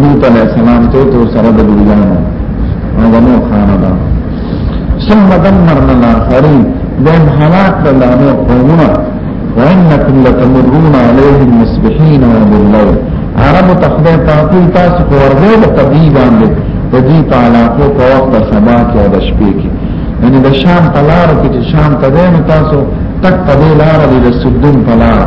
لوط علیہ السلام ته تو سره د ګلانو او د نو خانه دا ثم دمرنا الاخرين بهم حالات لانو قومنا وانكم لتمرون عليهم مصبحين وبالليل عرب تخبه تعطيل تاسو ورغه د طبيب باندې د دې تعالی کو په وخت سبا کې او د شپې کې یعنی د شام په لار کې چې شام ته تاسو تک په لار د سدوم په لار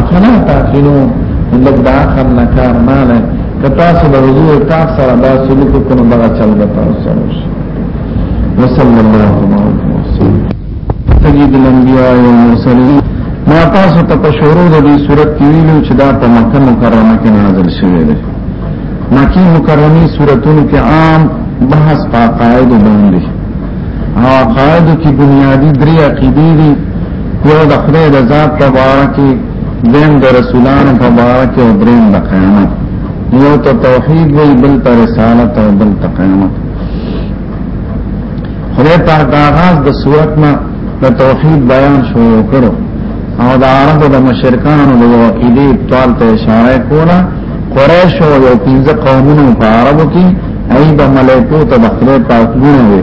افلا تعقلون لږ دا عقل نه کار نه لای که تاسو د حضور پاک سره دا سلوک کوئ نو دا چل به تاسو سره وشي وصلی الله تبارک وسلم سید الانبیاء والمرسلین ما تاسو ته په شروع د دې صورت کې ویلو چې دا په مکه مکرمه کې نازل شوی دی مکه مکرمه صورتونو کې عام بحث په قاعده باندې او قاعده کې بنیادی درې عقیدې دي یو د خدای د ذات په باره کې دیم د رسولانو په باره کې او دریم د قیامت یو ته توحید وی بل ته رسالت او بل ته قیامت خدای پاک د آغاز د صورت نه د توحید بیان شروع کړو او د عربو د مشرکانو د یو عقیدې ابطال ته اشاره کوله قریش او یو پنځه قومونو په عربو کې ای د ملائکو ته د خدای پاک ګونه وي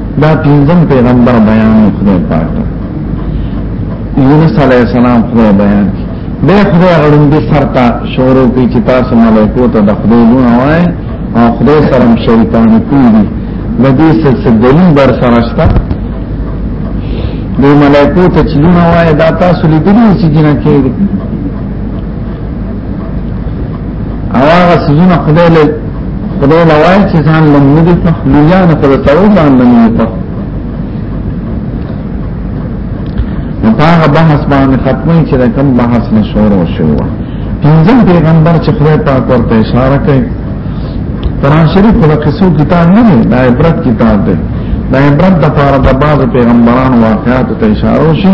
دا پنځم پیغمبر بیان خدای پاک یونس علیه السلام خدای بیان به خدای غړم دې سرتا شورو کې چې تاسو ملائکو ته د خدای نور وای او خدای سره شیطان کوي د دې څه دلیل بر سره شته د ملائکو ته چې نور وای دا تاسو لیدلی چې جنہ کې او هغه سيزونه خدای له خدای له وایي چې ځان له موږ په لویان په تاو ځان له موږ په هغه بحث باندې ختمي چې کوم بحث مشهور شو پنځم پیغمبر چې خدای پاک ورته اشاره کوي قرآن شریف په قصو کتاب نه دی دا عبرت کتاب دی دا عبرت د پاره د بعض پیغمبرانو واقعاتو ته اشاره شي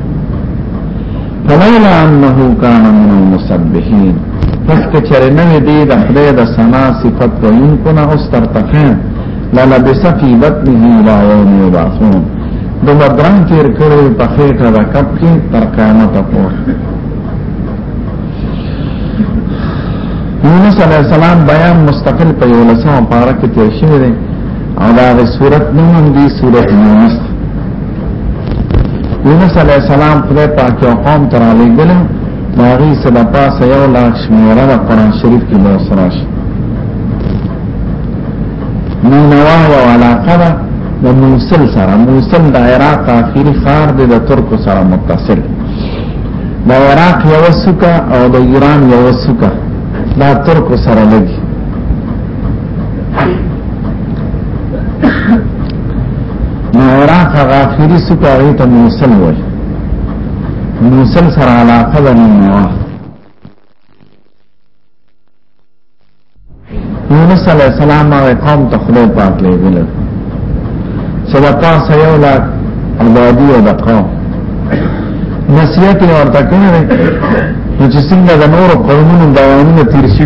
فلولا انه كان من المسبحين پس که چرې نه دی د خدای د سنا صفت وینکو نه اوس تر تخین لا لبس فی بطنه لا یوم یبعثون د مدران تیر کړو په خېټه د کپ کې تر قیامت پورې یونس علی السلام بیان مستقل په یو لسمه پارا کې تیر شوی دی او دا د صورت نوم دی صورت یونس یونس علی السلام خدای پاک یو قوم تر علی ګل دا غي سبا پاسه یو لاک شمیره د قران شریف کې له سره شي نو نواه یو علاقه ده د موصل سره موصل د عراق اخیری خار دی د ترکو سره متصل د عراق یو سکه او د ایران یو سکه دا ترکو سره لګي نو عراق هغه اخیری سکو هغه ته موصل وای موصل سره علاقه د نیمه یونس علی السلام هغه قوم ته خدای پاک لېږل صدقه سيو لا عبادی او دقو نصیحت ورته کړی نو چې څنګه د نور قومونو دا ونه تیر شي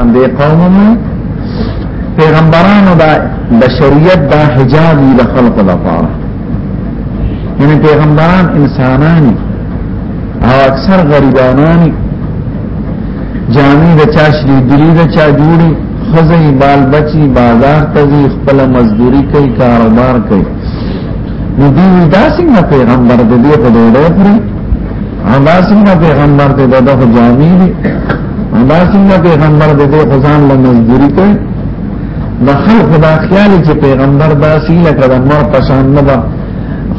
ام دې قوم مې پیغمبرانو دا بشریت دا حجاب دی د خلقو لپاره یعنی پیغمبران انسانان او اکثر غریبانان جامې د چا شری دلی د چا جوړي خزې بال بچي بازار ته ځي خپل مزدوري کوي کاروبار کوي نو دی دا څنګه پیغمبر دې په ډېر پرې دا څنګه پیغمبر دی دا خو جامع دی دا څنګه پیغمبر دی دا خو ځان له مزدوري کوي د خلق دا خیال چې پیغمبر دا سی لکه د مر پشان نه ده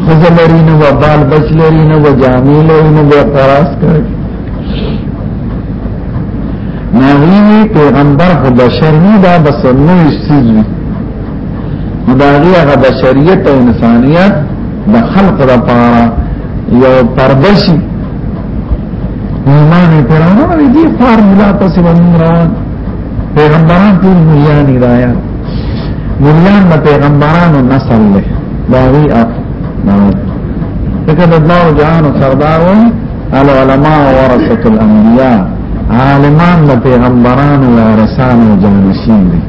خزه لري نه و بال بچ لري نه و جامع لري نه و قراس کوي ناوی پیغمبر خو بشری دا بس نوی سیزوی دا غیه بشریت و انسانیت د خلق د پاره یو پردشي ایمان پیرانو نه دي خار ملا تاسو باندې روان پیغمبران ټول مليان رایا مليان د پیغمبرانو نسل له باغی اپ دغه د الله جهان سردار وي ال علماء ورثه الانبیاء عالمان د پیغمبرانو وارثان او جانشین دي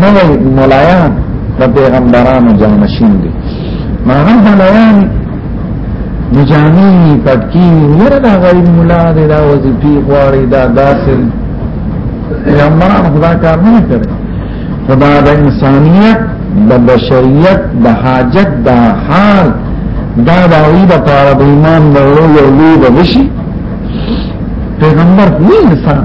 نه مولایان د پیغمبرانو جانشین دي ما هم مولایان نجامی پټکی یره دا غریب مولا دی دا وظیفي غواړي دا داسل پیغمبران خدا کار نه کوي خدا د انسانیت د بشریت د حاجت د حال دا د وی د پاره د ایمان د ورو یو لوی د وشي پیغمبر نه انسان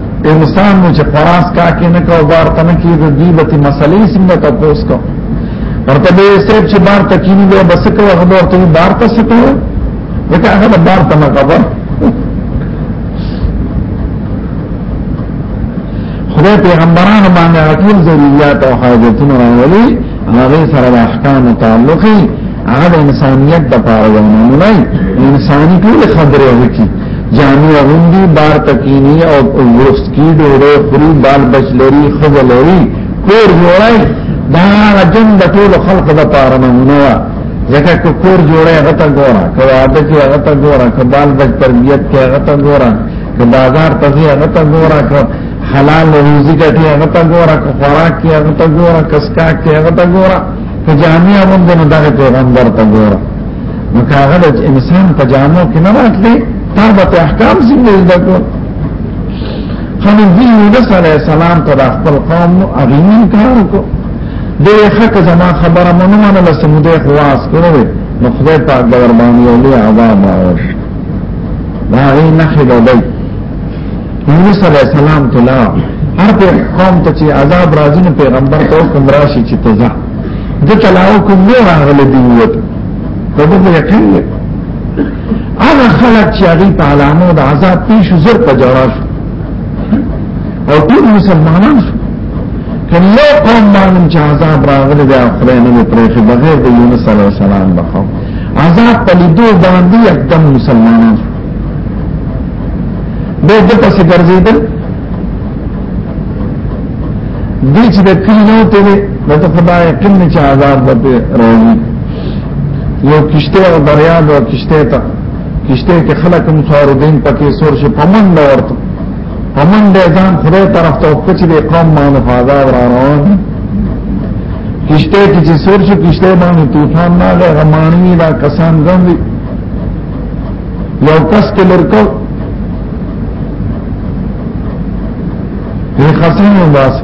انسان نو چې خلاص کا کې نه کو بار تن کې د دې بتی مسلې څنګه تاسو کو ورته به صرف چې بار تکینی به بس کو هغه ورته بار ته سکو ځکه هغه بار ته نه خبر خدای پیغمبرانو باندې راټول ضرورت او حاجتونه راولي هغه سره د احکام تعلقي هغه انسانيت د پاره ونه نه انساني ټول خبره وکي جامع غندی بار تکینی او ورست کی ډوړې خوري بال بچ لري خزل لري کور جوړای دا رجن د ټول خلق د پاره نمونه وا ځکه که کور جوړای غته ګورا که واده کې غته ګورا که بال بچ تربيت کې غته ګورا که بازار ته غته ګورا که حلال روزي کې غته ګورا که خوراک کې غته ګورا که سکا کې غته ګورا که جامع مونږ نه دغه پیغمبر ته ګورا نو هغه د انسان په جامو کې نه راځي تا به احکام څنګه زده کو خلک دی یونس علی السلام ته خپل قوم اغیین کار کو دې حق زما خبره مونږ نه لسه مو دې خلاص کړو نو خدای پاک د ور باندې یو لوی عذاب راوړ دا یې نه خبرې یونس علی السلام ته لا هر قوم ته چې عذاب راځي نو پیغمبر ته کوم راشي چې تزه د تلاو کوم نور هغه دی ووت په دې یقین دی هغه خلک چې هغه په علامو د عذاب پیښ زر په جواب او ټول مسلمانان شو کله قوم باندې چې عذاب راغلی دی خدای نه پرې بغیر د یونس علی السلام بخو عذاب په لیدو باندې یکدم مسلمانان به د پسې ګرځیدل دې چې د کلینو ته دته خدای یقین نه چې عذاب به راځي یو کشته او دریاب او کشته ته کشته کې خلک هم څور دین پکې سور شي پمن نه ورته پمن دې ځان خدای طرف ته پچې دې قوم باندې فاضا را روان کشته کې چې سور شي کشته باندې طوفان نه لګ غمانی دا کسان ځندي یو کس ته لرکو دې خاصه نه واسه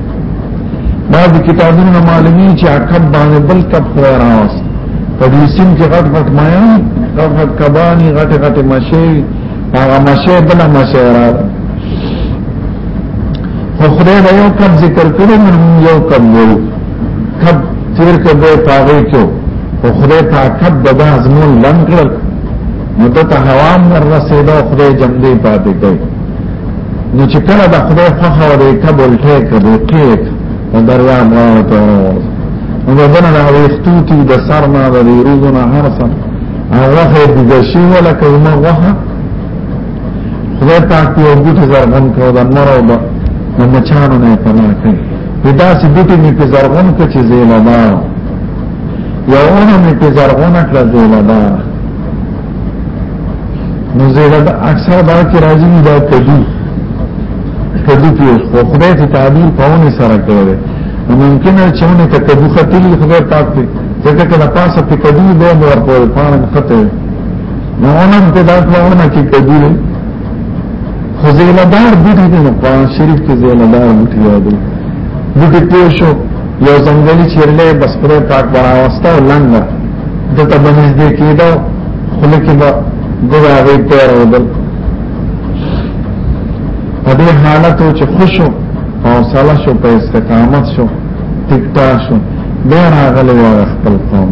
دا د کتابونو معلومی چې عقب باندې بل کب خدای راوس په دې سیم کې غټ غټ مایان غټ غټ کبانی غټ غټ مشه هغه مشه بل مشه را خو خدای دا یو کب ذکر کړو من یو کب وو کب تیر کبه پاغې کې خو خدای تا کب د ازمون لنګل نو ته هوا مر رسیدو خدای جمدی پاتې کوي نو چې کله د خدای خوښه و دی کبل ټیک دی ټیک د دریاب غاړه ته ورغوځ نو د دنه د ویښتو تي د سر نه د روزو نه هر څه هغه خو د ګشي ولا کومه غوخه خدای پاک یو ګوټ زرغون کړ د نور او د مچانو نه پناه کړ په داسې ګوټ می په زرغون کې چې زیلا دا یو اونو می په زرغون کړ زیلا دا نو زیرا اکثر دا کې راځي دا کدو کدو کې خو خدای ته تعبیر پاونه سره کوي نو ممکن نه چونه ته کدو خطر خدای پاک دی ځکه کله پاسه په کدو به مور په پاڼه خطر نو اونم ته دا پاونه کې کدو خو زیلا دار بوټي دي نو قرآن شریف کې زیلا دار بوټي یادو بوټي پوښو یو ځنګلی چیرلې بس پر پاک براوسته او لنګ د ته باندې دې کېدو خله کې به دغه غي پیر ودل په دې حالت چې خوشو او صلاح شو په استقامت شو ټیک ټاک شو بیا راغلی و خپل قوم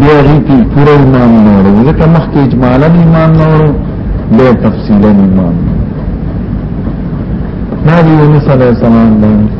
بیا غي کې پوره ایمان نه ورو ځکه مخکې اجمالا ایمان نه ورو بیا تفصیلا ایمان نه دی یونس علیه السلام باندې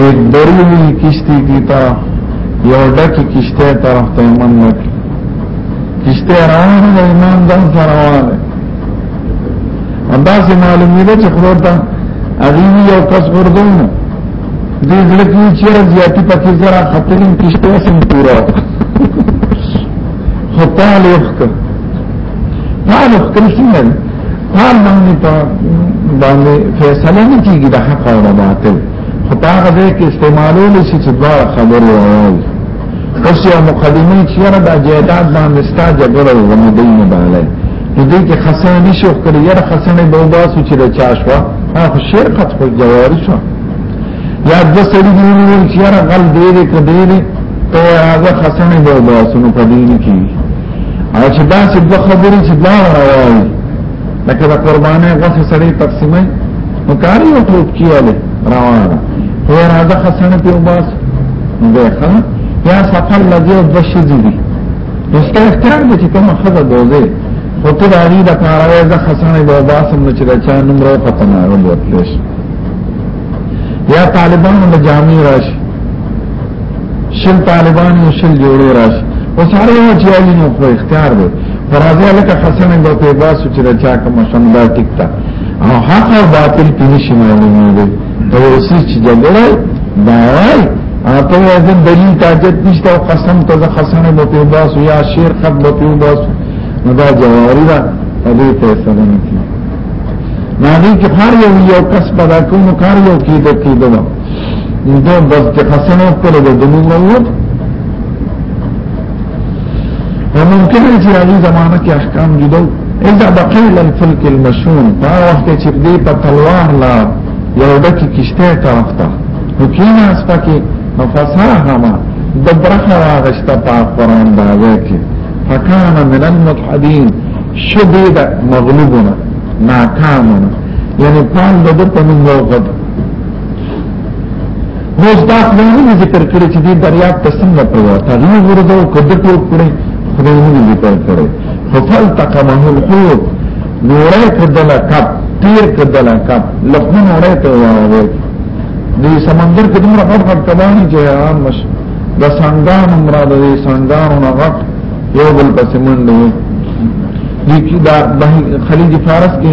ایک دروی کشتی کی تا یو ډکی کشتی طرف ته ایمان لکی کشتی روان دا ایمان دا سروان دا ادا سے معلومی دا چه خدای تا اغیوی یو کس غردون دی زلکی چیر زیادی پکی زرا خطلیم کشتی اسم پورا خطال اخکر تالو خپل څنګه حال باندې په باندې فیصله نه کیږي د حق او باطل خو هغه ځای کې استعمالول شي چې دا خبره وایي اوس یو مقدمه چې را د جیداد باندې ستا جګړه ومه دی نه باندې نو دې کې خسنه نشو کړی یره خسنه به واسو چې د چا شو هغه شیر خط خو جواری شو یا د سړي دی نو چې را غل دې دې کدې دې ته هغه خسنه به واسو نو پدې نه کیږي او چې دا چې دوه خبرې چې دا راوایي لکه د قربانې غوښه سره تقسیمه نو کاری او ټوپ کیاله روانه هو راځه خسنه په وباس دغه یا سفر لږه د شي دي دوسته اختیار دي چې کوم خزه دوزه خو ته د اړې د کاروي د خسنه د وباس نو چې د چا نوم راو پته نه ورتلش یا طالبانو د جامع راشي شل طالبان او شل جوړې راش او سره یو چې یې نو خو اختیار دی فرازه لکه حسن به په باس چې دا چا کوم شمدا ټیکتا او حق او باطل په نشي معلومه دی دا اوسې چې جګړه دا وای اته یې د دلیل تاجت نشته او قسم ته حسن به په باس یا شیر قد به په باس نو دا جواری دا دې ته سلام نه دي چې هر یو یو کس پیدا کوم کار یو کې د کې دوه دون بس کې حسنه پر د دنو موت ممکن چې هغه زمانہ کې احکام جوړو اذا بقيل الفلك المشحون دا وخت چې دې په تلوار لا یو دکی کشته طرف ته نو کینا استا کې مفسرها ما د برخه واغشته په قران دا وکي فکان من المتحدين شدید مغلوبنا ناکامنا یعنی پان د په موږ نو دا نه ذکر کړی چې دې دریاب ته څنګه پیدا تغیر ورته کده ټول کړی خدای نه ذکر کړی خپل تقمه الحوت نورې کدل کپ تیر کدل کپ لکه نورې ته وایي دې سمندر کې دومره غټ غټ کبانی چې عام مش د سنگان مراد دې سنگان نه غټ یو بل پسې منډه دي دا خلیج فارس کې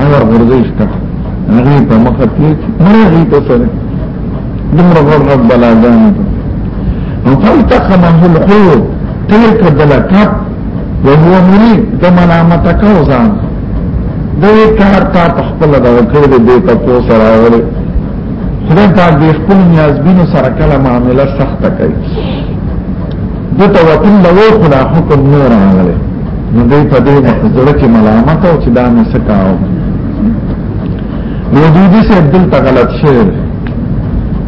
هغه ورځي شته هغه په مخ کې مرغي ته سره دمر غرغ بلاګان او فلتقم الحوت تلك دلکت وهو مريد دملامت کوزان دوی کار تا تخپل دا وکړي د دې په کو سره وره خدای پاک دې خپل نیازبینو سره کله معاملې سخت کوي دته وطن له خدا حکم نور راغلی نو دې په دې زړه کې ملامت او چې دا مې سکاو نو دې دې سره دلته غلط شي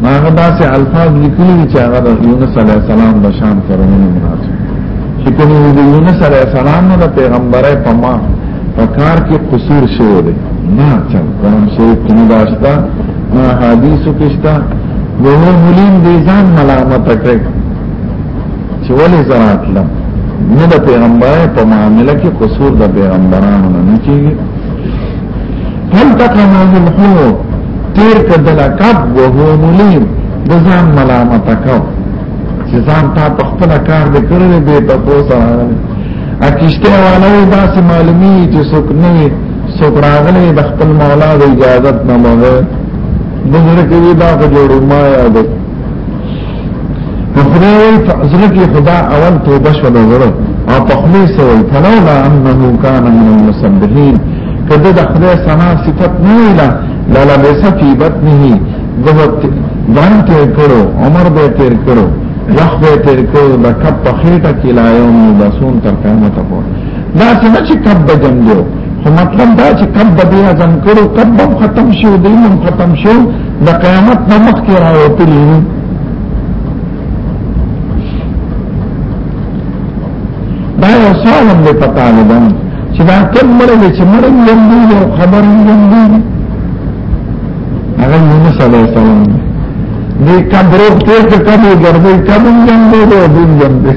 ما هغه داسې الفاظ لیکلي چې هغه د یونس علی السلام د شان کرونه مناسب چې کوم د یونس علی السلام نه د پیغمبره په ما په کار کې قصور شوی دی نه چل قرآن شریف کې نه داشتا نه حدیثو کې شتا نو مولین دې ځان ملامت کړ چې ولې زرات لم نه د پیغمبر په معاملې کې قصور د پیغمبرانو نه کیږي هل تقنا بالحو تیر کدل کب وهو ملیم د ځان ملامت کو چې ځان تا په خپل کار دې کړل به په پوسه راغلی ا کیشته والے داسې معلومی چې څوک نه وي څوک راغلی د خپل مولا د اجازه نه مغه دغه کې دا جوړو ما یاد په خدای وي په زړه کې خدا اول توبه شو د زړه او په خلی سوي فلولا انه كان من المسبحين کده د خدای سنا صفت نه ویلا لالا بیسا فی بطنه دغت ځان تیر کړو عمر به تیر کړو وخت به تیر کړو د کپ په خېټه کې لا یوم یبسون تر قیامت پورې دا څنګه چې کپ بجم دیو خو مطلب دا چې کب به اعظم کړو کب هم ختم شو دین هم ختم شو د قیامت نه مخکې راوتلي دا یو سوال هم دی په طالبان چې دا کوم مړ دی چې مړ یې هم دی او خبر یې هم دی هغه یونس علیه السلام دی کبرو تیر که کبو گردی کبو جن دی دی دین جن دی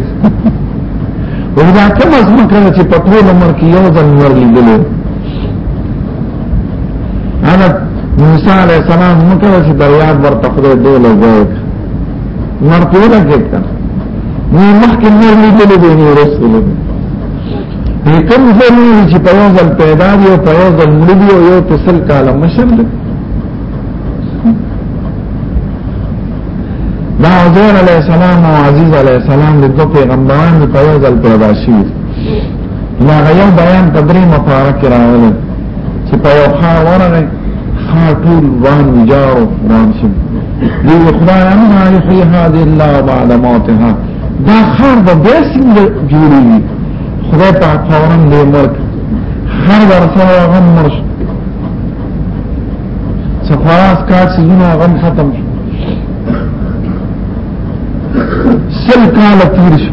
وی دا کم از مکر چه پتول مرکی یو زن ورلی دلی انا موسی علیہ السلام مکه چې دریاب ورته خدای دی لګای ورته لګای نو مخکې نور لیدل دي نو رسول دي کوم ځای چې په یو ځل پیدا دی او په یو ځل مړ دی او یو تسل کاله مشر دی دا عزیر علیہ السلام او عزیز علیہ السلام د دوه پیغمبرانو په یو ځل پیدا شوی یا غیو بیان په درې مفاره کې راغلی چې په یو خار ورغی خار ټول وان ویجارو وان شو دی خدای امنا یحی هذه الله بعد موتها دا خار به بیا څنګه جوړیږي خدای په فورا دې مرګ خار ورسره غم مرش سفاراس کار سيزونه غم ختم شو سل کال تیر شو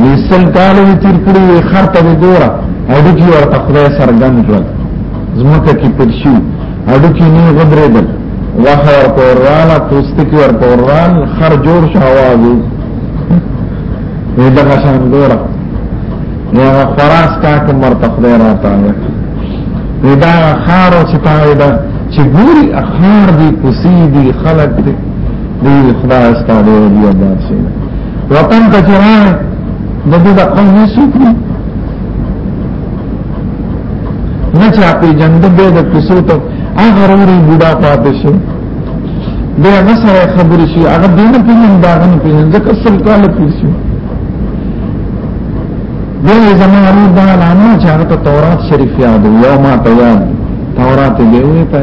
ویسل کالو می تیر کړی وی خر ته ګوره اډو کی ورته خدای سرګند کړ زمکه کی پرشو اډو کی نه غبرېدل واخه ور پورواله پوستکی ور پوروال خر جوړ شو आवाज وی دغه شان ګوره یا خراس کا کوم ورته خدای راته وی دا خار او چې تا وی دا چې ګوري اخار دی پوسی دی خلق دی دی خدا استاده دی آباد شي وطن ته چرای د دې د قوم نسوک نه چا په جند به د قصو ته هغه وروي بوډا پاتې شي د هغه سره خبرې شي هغه دینه پیژن دا غن پیژن ځکه سل کال پیژن دغه زمانه دا علامه چې هغه تورات شریف یاد یو ما ته یاد تورات دی وې ته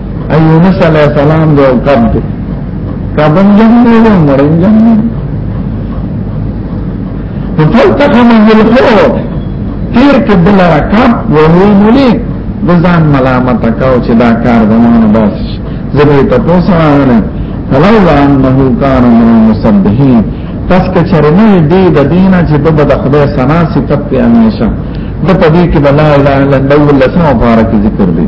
ایونس علیہ السلام دے او کب دے کبن جننے دے مرن جننے دے فلتقم الحوت تیر کې بل رکاب وهو ملي د ځان ملامت کاو چې دا کار د مونږ بس زبې ته پوسونه فلولا انه كان من المسبحين پس که چرنه دی د دینه چې د بد خدای سنا صفت په همیشه د پدې کې بلا اله الا الله لسمه مبارک ذکر دی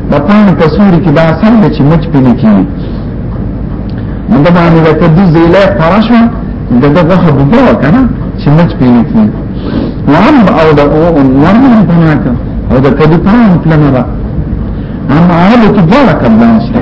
د پان تصویر کې دا اصل دی چې مچ پینې کیږي نو دا باندې د تدې زیله فراشو د دغه خبره وکړه چې مچ پینې کیږي وان او د او ورنه پناک او د کدي پان پلان را اما هغه کې ډېر کبلان شته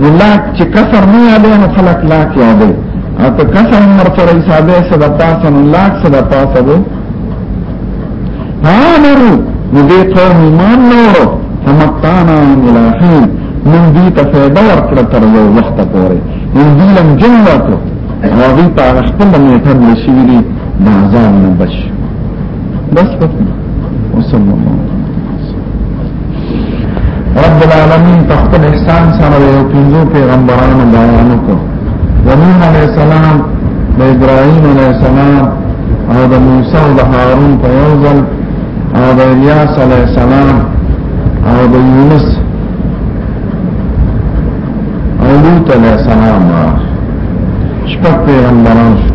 نو لاک چې کسر نه یادې نو خلق لاک یادې او که کسر عمر سره حسابې صدا پاسه نو لاک صدا پاسه وو هامرو نو دې قوم ایمان نورو فمتانا ملاحین من دې ته فایده ورکړه تر یو وخت پورې من دې لم جنتو او دې په خپل نیټه نشي دي د عذاب نه بچ بس پته وصلی الله رب العالمین تخپل احسان سره یو پنځو پیغمبرانو بیان وکړ ونوح علیہ السلام د ابراهیم علیہ السلام او د موسی او د هارون په یو ځل او د الیاس علیہ السلام او د یونس او لوط علیہ السلام شپږ پیغمبران شو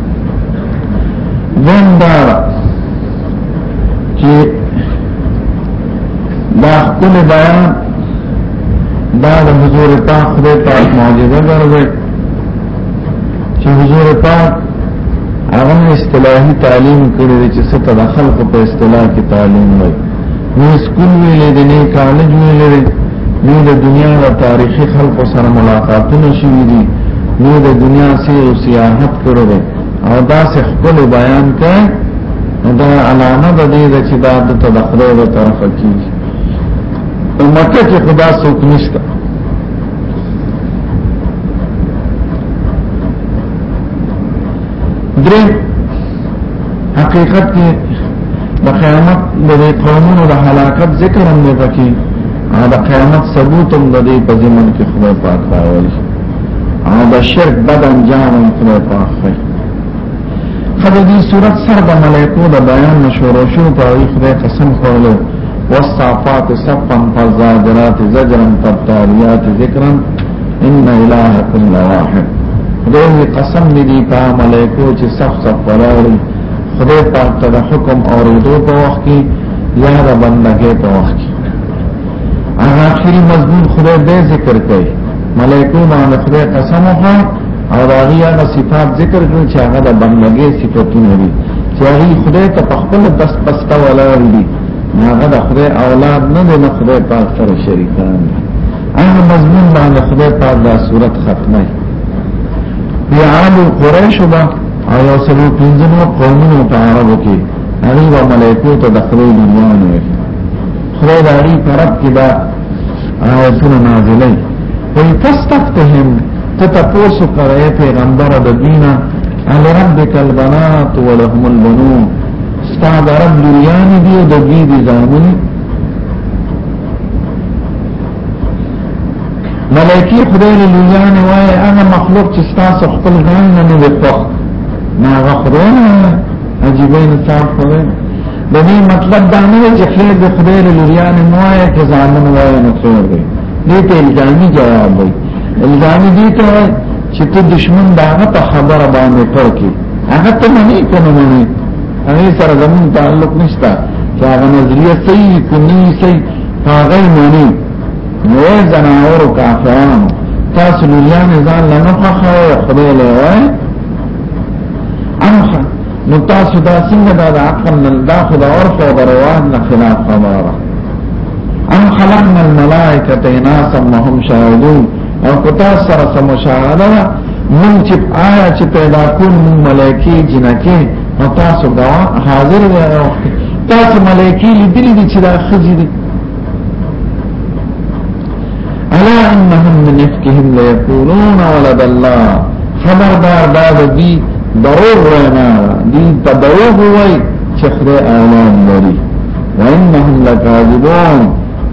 دوم دا چې دا خپل بیان دا د حضور پاک خدای پاک معجزه ګرځي چې حضور پاک هغه اصطلاحي تعلیم کړی چې څه ته د خلکو په اصطلاح کې تعلیم وایي نو سکول ویلې د نه کالج ویلې نو د دنیا د تاریخي خلکو سره ملاقاتونه شوي دي نو د دنیا سیر او سیاحت کړی دی او دا څه خپل بیان کوي دا علامه د دې چې دا د تدخله د طرف کیږي امته کې خدا څوک نشته درې حقیقت کې د قیامت د دې قومونو د هلاکت ذکر هم دی پکې او د قیامت ثبوت هم د دې په ځمن کې خدای پاک راوړي او د شرک بد انجام هم خدای پاک دی خدای دې صورت سره د ملائکو د بیان مشورو شو په اړه خدای قسم خوړلو والصافات صفا فالزاجرات زجرا فالتاليات ذکرا ان الهکم لواحد دوی قسم دې په ملائکو چې صف صف ولاړي خدای پاک ته د حکم اوریدو په وخت کې یا د بندګۍ په وخت کې هغه اخري مضمون خدای به ذکر کوي ملائکو باندې خدای قسم وکړ او هغه هغه صفات ذکر کړل چې هغه د بندګۍ صفاتونه دي چې هغه خدای ته په خپل بس بسته ولاړ دي هغه د خدای اولاد نه دی نه خدای پاک سره شریکان دي هغه مضمون باندې خدای پاک دا صورت ختمه دی عرب قریش با او یو سلو پنځمو قومونو په عربو کې هغه و ملائکو ته د خدای دنیا نه وي خدای د اړي طرف کې دا آیتونه نازلې وي تستفتهم ته تاسو کوي پیغمبر د دینه ان ربک البنات ولهم البنون استاد رب دنیا نه دی د دې ځامن ملائکی خدای له لویان وای هغه مخلوق چې تاسو خپل ځان نه نه وپخ نه هغه خدای نه عجیبه نه تاسو خدای د دې مطلب دا نه چې خیر د خدای له لویان وای چې ځان نه وای نه خیر دی دې ته الزامي جواب دی الزامي دې ته چې ته دشمن دا په خبره باندې پوکي هغه ته نه کوم نه هغه سره زمون تعلق نشته چې هغه نظریه صحیح کني صحیح هغه مونی نو زناور کافرانو تاسو لوریان ځان لنه خوخه خدای له وای انخه نو تاسو دا څنګه دا عقل نه دا خدا عرف او روان نه خلاف خبره ان خلقنا الملائکه اناسا وهم شاهدون او کتا سره سم شاهده من چې آیا چې پیدا کول من ملائکه جنکه او تاسو دا حاضر وای تاسو ملائکی لیدلی دي چې دا خزي دي الا انهم من افكهم لا يقولون ولد الله خبردار دا دی دروغ وینا دی ته دروغ وای چې خدای اولاد لري وانهم لکاذبون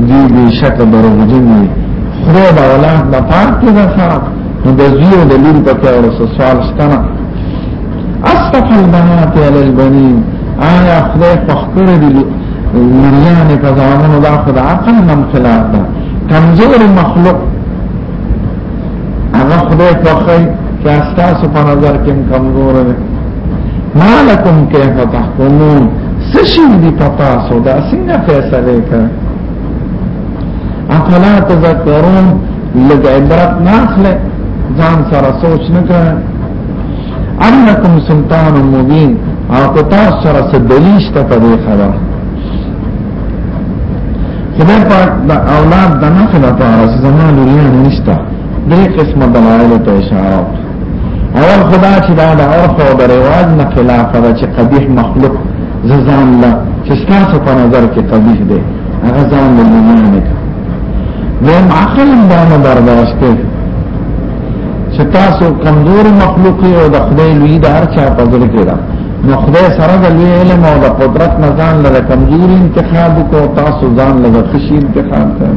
دی به شک دروغجن دي خدای دا اولاد نه پاتې ده نو د زیو د لور په کار سوال ستنه اصطفى البنات على البنين آیا خدای فخر دی مریان په ځانونو دا خدای عقل نم خلاف ده کمزور مخلوق هغه خدای فخر چې تاسو په نظر کې کمزور دی مالکم کیف تحکمون سشی دی پتا سو دا څنګه فیصله کړ افلا تذکرون لګ عبرت نه اخله ځان سره سوچ نه کړ انکم سلطان مبین او که تاسو سره څه دلیل شته په دې خبره خدای پاک د اولاد د نفع لپاره چې زموږ لوريان نشته دې قسمه دلایل ته اشاره اول خدا چې دا د عرف او د رواج نه خلاف ده چې قبیح مخلوق ززان لا چې ستاسو په نظر کې قبیح دی هغه ځان له لوريان نه ویم عقل دا نه برداشت کوي چې تاسو کمزور مخلوق او د خدای لوی د هر چا په ځل کې ده نو خدای سره د لوی علم او د قدرت نه ځان له کمزور انتخاب کو تاسو ځان له خشي انتخاب کړئ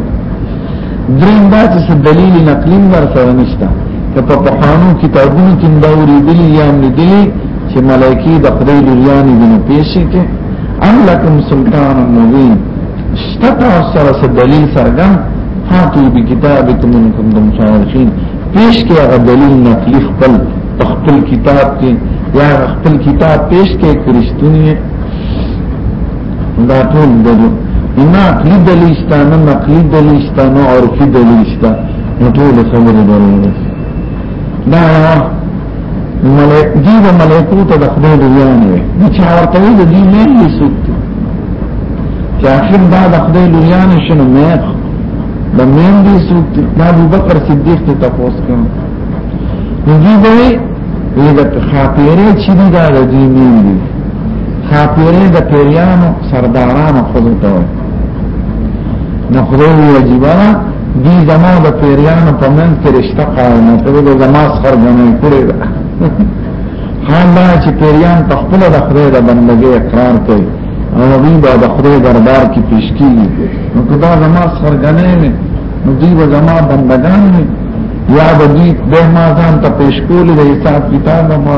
دریم دا چې دلیل نقلی ور سره نشته که په قانون کتابونو کې دا ورېدلی یا نه دي چې ملایکی د خدای لویانی دنه پیشې کې ام لکم سلطان مبین ستاسو سره څه دلیل څرګند هاتو به کتابکم من کنتم صادقین پیش کې هغه دلیل نقلی خپل خپل کتاب کې یا خپل کتاب پیش کې کرشتونی دا ټول دلیل نه عقلی دلیل شته نه نقلی دلیل شته نه عرفي دلیل شته نو ټول خبره درو دا ملائک دی و ملائکو ته د خدای د یان وي چې ورته وي د دې نه یې سوت چې اخر دا د خدای د یان شنو مې د مې دې سوت دا ابو بکر صدیق ته تاسو کوم دی دوی ویده خاپیره چی دی دا دی مین دی خاپیره دا پیریانو سردارانو خودو تاوی نه خدای واجبہ دی زما د پیریانو په منځ کې رشتہ قائم ته د زما سره غنې کړی دا حال دا چې پیریان په خپل د خدای د بندګۍ اقرار کوي او دوی به د خدای دربار کې پیش کیږي نو کدا زما سره غنې نه نو دوی به زما بندگان نه یا به دوی به ما ځان ته پیش کول د حساب کتاب ما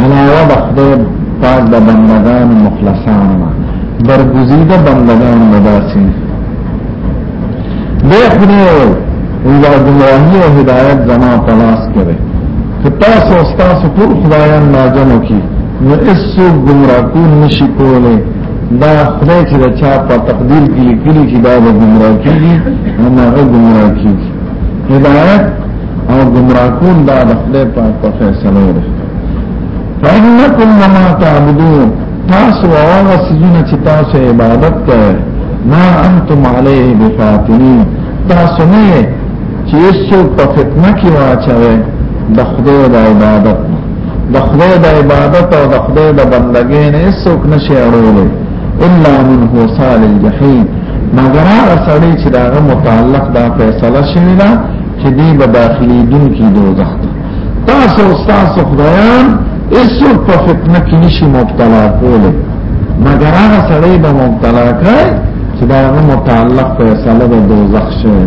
علاوه د خدای پاک د بندگان مخلصان برگزیده بندگان مداسی دی خدای ویلا گمراهی و هدایت زما پلاس کرے فتاس و استاس پر خدایان ناجنو کی نو اسو گمراه کون نشی کولے دا خدای چې دا چا په تقدیر کې لیکلي چې دا د گمراه کیږي هغه گمراه کیږي هدایت او گمراه کول دا د خدای پاک په فیصله ده فإنكم وما تعبدون تاسو او هغه سجنه چې تاسو عبادت کوئ ما انتم عليه بفاتنين تاسو نه چې څو په فتنه کې واچوي د خدای د عبادت د خدای د عبادت او د خدای د بندګۍ نه څوک نشي اړولې الا من هو صال الجحیم مگر هغه سړی چې داغه متعلق دا فیصله شوی دا چې دی به داخلي دن کې دوزخ ته تاسو استاد خدایان ایسو په فتنه کې نشي مبتلا کوله مگر هغه سړی به مبتلا کړي چې داغه متعلق فیصله به دوزخ شوی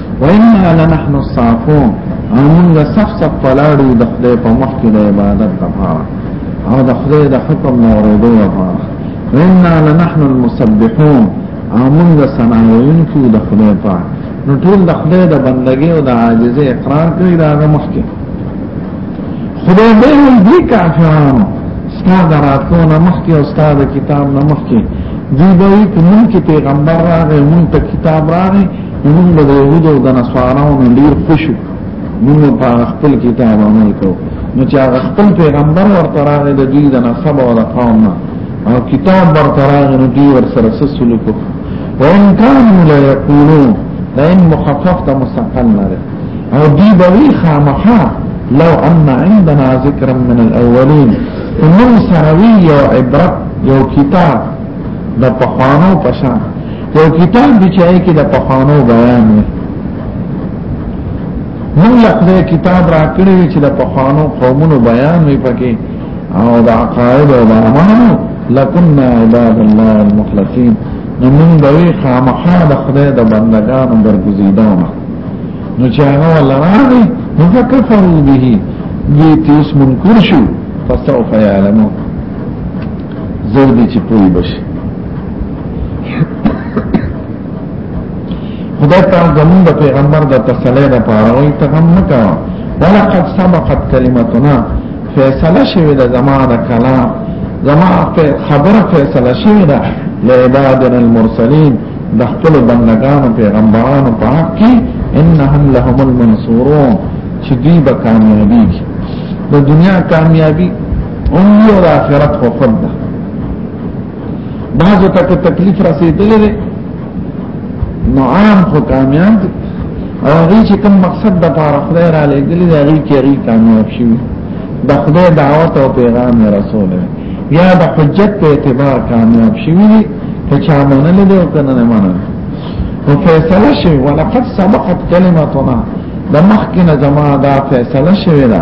وإنا لنحن الصافون او موږ صف صف پلاړو د خدای په مخ کې د عبادت لپاره او د خدای د حکم نه اورېدو لپاره وإنا لنحن المسبحون او موږ سناوین کې د خدای په نو ټول د خدای د بندګۍ او د عاجزۍ اقرار کوي دا هغه مخ کې خدای به دې کافرانو ستاسو دراتو نه مخ کې او ستاسو کتاب نه مخ کې دی به کوم کې پیغمبر راغی مونږ ته کتاب راغی موږ د يهودو د نصاراو نه ډیر خوشو موږ په خپل کتاب عمل کوو نو چې هغه خپل پیغمبر ورته راغی د دوی د نسب او د قوم نه او کتاب ورته راغی نو دوی ورسره څه سلوک وکړو وان كانوا لا يقولون لئن مخففت مستقل لري او دی بوی خامخا لو ان عندنا ذکر من الاولین فمن سعوی یو عبرت یو کتاب د پخوانو پشان یو کتاب دی چې هغه کې د پخوانو بیان دی نو لکه کتاب راکړی چې د پخوانو قومونو بیان وي پکې او د عقاید او امانو لکن عباد الله المخلصین نو موږ دوی خامخا د خدای د بندگانو برګزیدانو نو چې هغه ولرانه نو فکفروا به دې تیس منکر شو فسوف یعلمون زر دي چې پوي بشي خدای تعالی زمون د پیغمبر د تسلی د پاره وي ته هم نه کا ولقد سبقت کلمتنا فیصله شوی د زمانه کلام زما خبره فیصله شوی ده لعبادنا المرسلین د خپل بندگانو پیغمبرانو په حق کې انهم لهم المنصورون چې دوی به کامیابی د دنیا کامیابی امنی او آخرت خو خپل ده بعضو تک تکلیف رسیدلې ده نو عام خو کامیاب دي او هغه چې کوم مقصد د پاره خدای را لګلې ده هغه کې هغه کامیاب شي د خدای دعوت او پیغام رسول یا د حجت په اعتبار کامیاب شي ته چا منل دي او کنه نه منل او فیصله شي ولقد سبقت كلمتنا د مخکنه زما دا فیصله شوی ده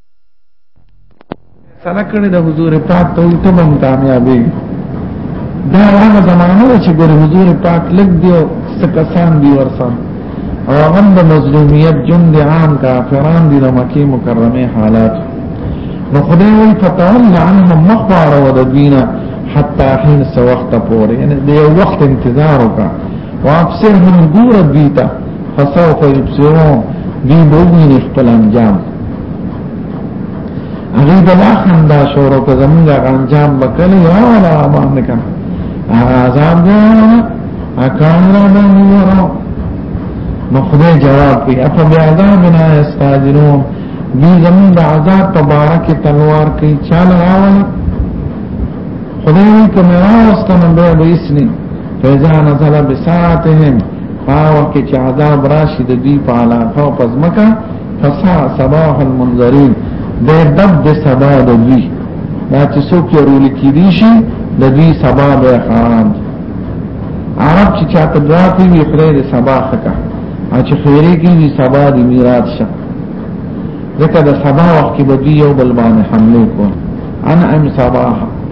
سره کړی د حضور پاک ته ته به کامیابې دا هغه زمانه ده چې ګور حضور پاک لګ دی او سکسان دی ورسره او هغه د مظلومیت جند عام کافران دي د مکه مکرمه حالات نو خدای وی فتول عنهم مخوار و د دینه حتا حين سو وخت پورې یعنی د یو وخت انتظار وکا واپسر هم ګور دیتا فسوف یبصرون دی بوګی خپل انجام هغه د لا خندا شروع کړه زمونږ انجام وکړي یا ولا باندې کړه هغه عذاب دی اکان را باندې ورو نو خدای جواب کوي اپ بیا دا بنا استاجرون دی زمون د عذاب په باره کې تلوار کوي چال راول خدای وی کوم راستنه به ویسنی فیضا نزل بساعتهم فاوه کې چې عذاب راشي د دوی په علاقه او پزمکه فسا صباح المنظرین دا بد د سبا د دوی دا چې څوک یې رول کې دي شي د دوی سبا د خراب عرب چې چاته دعا کوي خدای د سبا خکا او چې خیره کې دي سبا د میراث شه ځکه د سبا وخت کې د دوی یو بل باندې حمله کوي انا ام صباح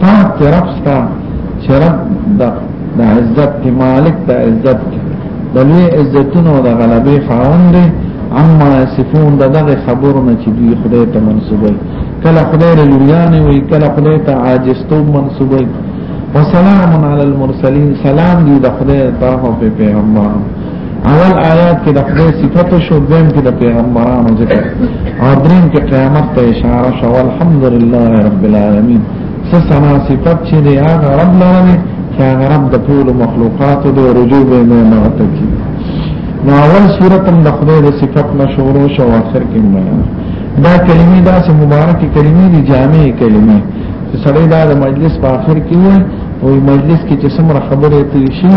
پاک رب ستا چې رب د د عزت دی مالک د عزت دی د لوی عزتونو د غلبې خاوند دی اما صفون د دغه خبرو نه چې دوی خدای ته منسوبوي کله خدای له لویانه وي کله خدای ته عاجزتوب منسوبوي وسلام علی المرسلین سلام دی د خدای طرف په پیغمبر اول آیات کې د خدای صفات شو دیم کې د پیغمبرانو ذکر او دریم کې قیامت ته اشاره شو الحمدلله رب العالمین سسنا صفات چې دی هغه رب لري چې هغه رب د ټول مخلوقات د رجوع به نه مرته کی نو اول صورت هم د خدای د صفات مشهور شو اخر کې بیان دا کلمې دا سه مبارکې کلمې دي جامع کلمې چې سړی دا د مجلس په اخر کې وایي او مجلس کې چې څومره خبرې ترې شي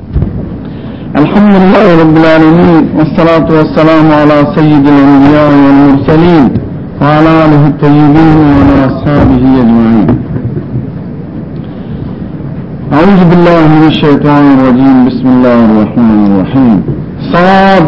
الحمد لله رب العالمين والصلاة والسلام على سيد الأنبياء والمرسلين وعلى آله الطيبين وعلى أصحابه أجمعين أعوذ بالله من الشيطان الرجيم بسم الله الرحمن الرحيم صاد